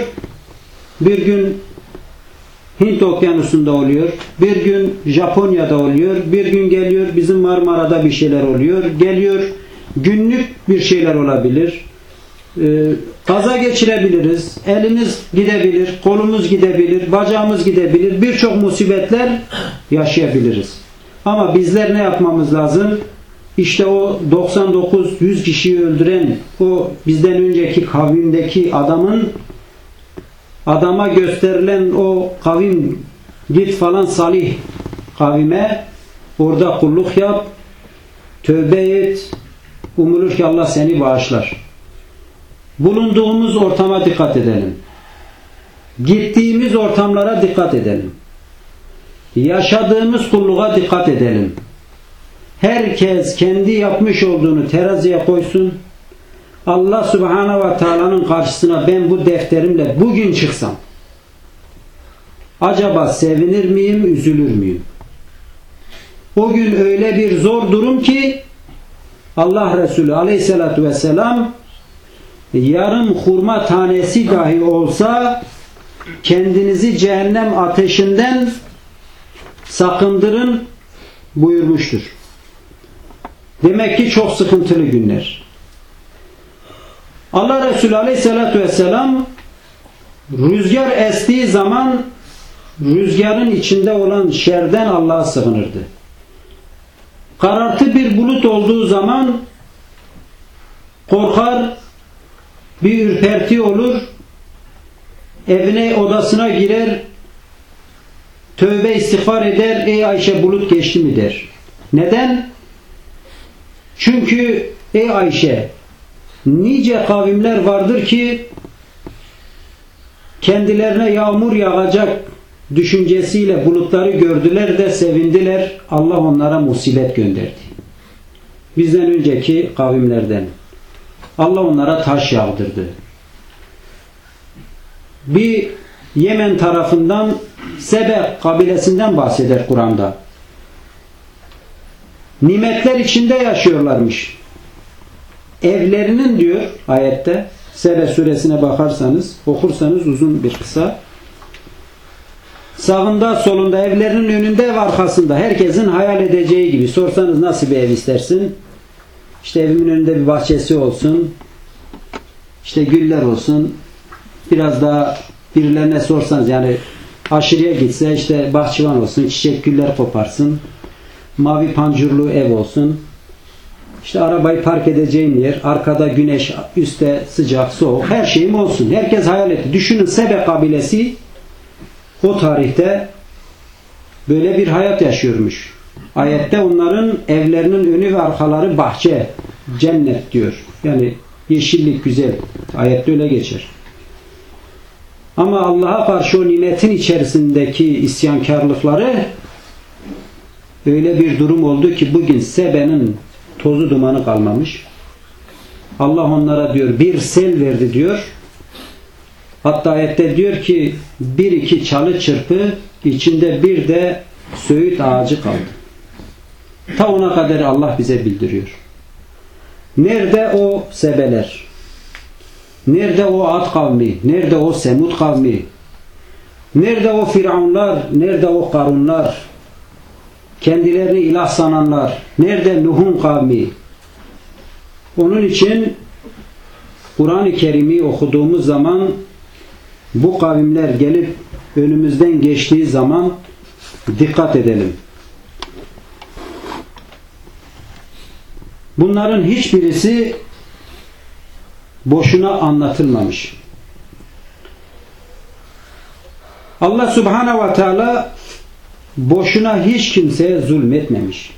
[SPEAKER 1] Bir gün Hint okyanusunda oluyor. Bir gün Japonya'da oluyor. Bir gün geliyor bizim Marmara'da bir şeyler oluyor. Geliyor günlük bir şeyler olabilir. Ee, kaza geçirebiliriz. Elimiz gidebilir. Kolumuz gidebilir. Bacağımız gidebilir. Birçok musibetler yaşayabiliriz. Ama bizler ne yapmamız lazım? İşte o 99-100 kişiyi öldüren o bizden önceki kavimdeki adamın adama gösterilen o kavim git falan salih kavime orada kulluk yap tövbe et umulur ki Allah seni bağışlar. Bulunduğumuz ortama dikkat edelim. Gittiğimiz ortamlara dikkat edelim. Yaşadığımız kulluğa dikkat edelim. Herkes kendi yapmış olduğunu teraziye koysun Allah Subhanahu ve Taala'nın karşısına ben bu defterimle bugün çıksam acaba sevinir miyim, üzülür müyüm? O gün öyle bir zor durum ki Allah Resulü Aleyhisselatü Vesselam yarım hurma tanesi dahi olsa kendinizi cehennem ateşinden sakındırın buyurmuştur. Demek ki çok sıkıntılı günler. Allah Resulü Aleyhisselatü Vesselam rüzgar estiği zaman rüzgarın içinde olan şerden Allah'a sığınırdı. Karartı bir bulut olduğu zaman korkar, bir ürperti olur, evine odasına girer, tövbe istiğfar eder, ey Ayşe bulut geçti mi der. Neden? Çünkü ey Ayşe nice kavimler vardır ki kendilerine yağmur yağacak düşüncesiyle bulutları gördüler de sevindiler. Allah onlara musibet gönderdi. Bizden önceki kavimlerden. Allah onlara taş yağdırdı. Bir Yemen tarafından Sebe kabilesinden bahseder Kur'an'da. Nimetler içinde yaşıyorlarmış. Evlerinin diyor ayette Sebe suresine bakarsanız okursanız uzun bir kısa sağında solunda evlerinin önünde ve arkasında herkesin hayal edeceği gibi sorsanız nasıl bir ev istersin? İşte evimin önünde bir bahçesi olsun. işte güller olsun. Biraz daha birilerine sorsanız yani aşırıya gitse işte bahçıvan olsun, çiçek güller koparsın. Mavi pancurlu ev olsun. İşte arabayı park edeceğim yer, arkada güneş, üstte sıcak, soğuk, her şeyim olsun. Herkes hayal etti. Düşünün Sebe kabilesi o tarihte böyle bir hayat yaşıyormuş. Ayette onların evlerinin önü ve arkaları bahçe, cennet diyor. Yani yeşillik güzel. Ayette öyle geçer. Ama Allah'a karşı o nimetin içerisindeki isyankarlıkları öyle bir durum oldu ki bugün Sebe'nin tozu dumanı kalmamış. Allah onlara diyor bir sel verdi diyor. Hatta ayette diyor ki bir iki çalı çırpı içinde bir de söğüt ağacı kaldı. Ta ona kadar Allah bize bildiriyor. Nerede o sebeler? Nerede o Ad kavmi? Nerede o Semud kavmi? Nerede o Firavunlar? Nerede o Karunlar? Kendilerini ilah sananlar? Nerede Nuh'un kavmi? Onun için Kur'an-ı Kerim'i okuduğumuz zaman bu kavimler gelip önümüzden geçtiği zaman dikkat edelim. Bunların hiçbirisi boşuna anlatılmamış. Allah Subhanahu ve Teala boşuna hiç kimseye zulmetmemiş.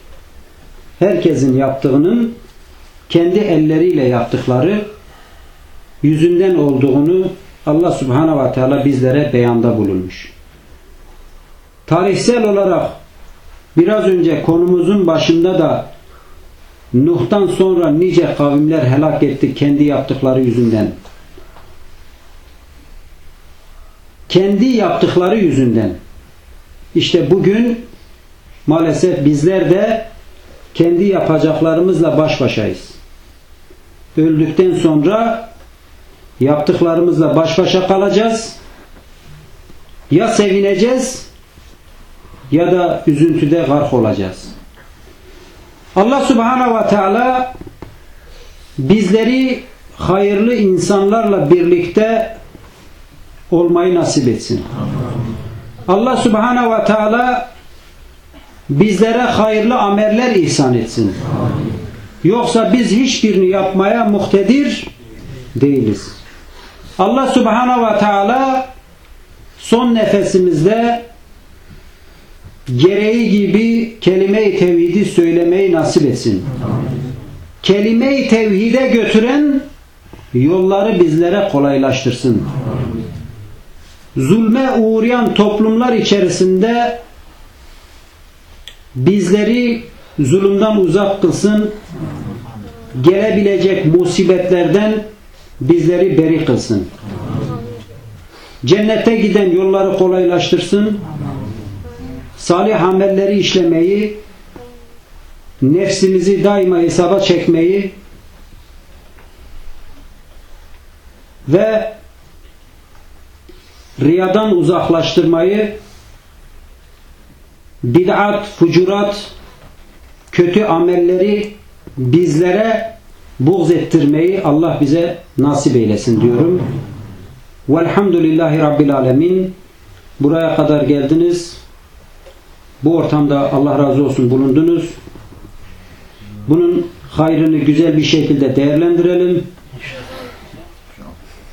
[SPEAKER 1] Herkesin yaptığının kendi elleriyle yaptıkları yüzünden olduğunu Allah Subhanahu ve Teala bizlere beyanda bulunmuş. Tarihsel olarak biraz önce konumuzun başında da Nuh'tan sonra nice kavimler helak etti kendi yaptıkları yüzünden. Kendi yaptıkları yüzünden. İşte bugün maalesef bizler de kendi yapacaklarımızla baş başayız. Öldükten sonra yaptıklarımızla baş başa kalacağız. Ya sevineceğiz ya da üzüntüde gark olacağız. Allah Subhanahu ve Teala bizleri hayırlı insanlarla birlikte olmayı nasip etsin. Allah Subhanahu ve Teala bizlere hayırlı ameller ihsan etsin. Yoksa biz hiçbirini yapmaya muhtedir değiliz. Allah Subhanahu ve Teala son nefesimizde gereği gibi kelime-i tevhidi söylemeyi nasip etsin. Kelime-i tevhide götüren yolları bizlere kolaylaştırsın. Zulme uğrayan toplumlar içerisinde bizleri zulümden uzak kılsın. Gelebilecek musibetlerden bizleri beri kılsın. Cennete giden yolları kolaylaştırsın salih amelleri işlemeyi, nefsimizi daima hesaba çekmeyi ve riyadan uzaklaştırmayı, bid'at, fucurat, kötü amelleri bizlere buğz ettirmeyi Allah bize nasip eylesin diyorum. Velhamdülillahi Rabbil Alemin. Buraya kadar geldiniz. Bu ortamda Allah razı olsun bulundunuz. Bunun hayrını güzel bir şekilde değerlendirelim.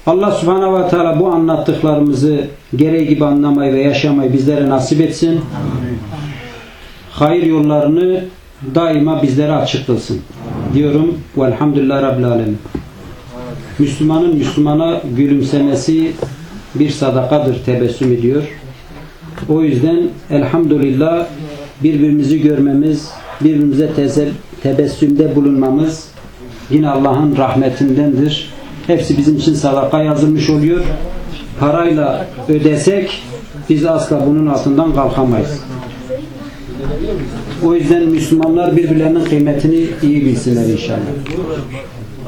[SPEAKER 1] Allah subhanahu ve teala bu anlattıklarımızı gereği gibi anlamayı ve yaşamayı bizlere nasip etsin. Hayır yollarını daima bizlere açık. Diyorum. Velhamdülillah Rabbil Alemin. Müslümanın Müslümana gülümsemesi bir sadakadır tebessüm ediyor. O yüzden elhamdülillah birbirimizi görmemiz, birbirimize teze- tebessümde bulunmamız yine Allah'ın rahmetindendir. Hepsi bizim için sadaka yazılmış oluyor. Parayla ödesek biz asla bunun altından kalkamayız. O yüzden Müslümanlar birbirlerinin kıymetini iyi bilsinler inşallah.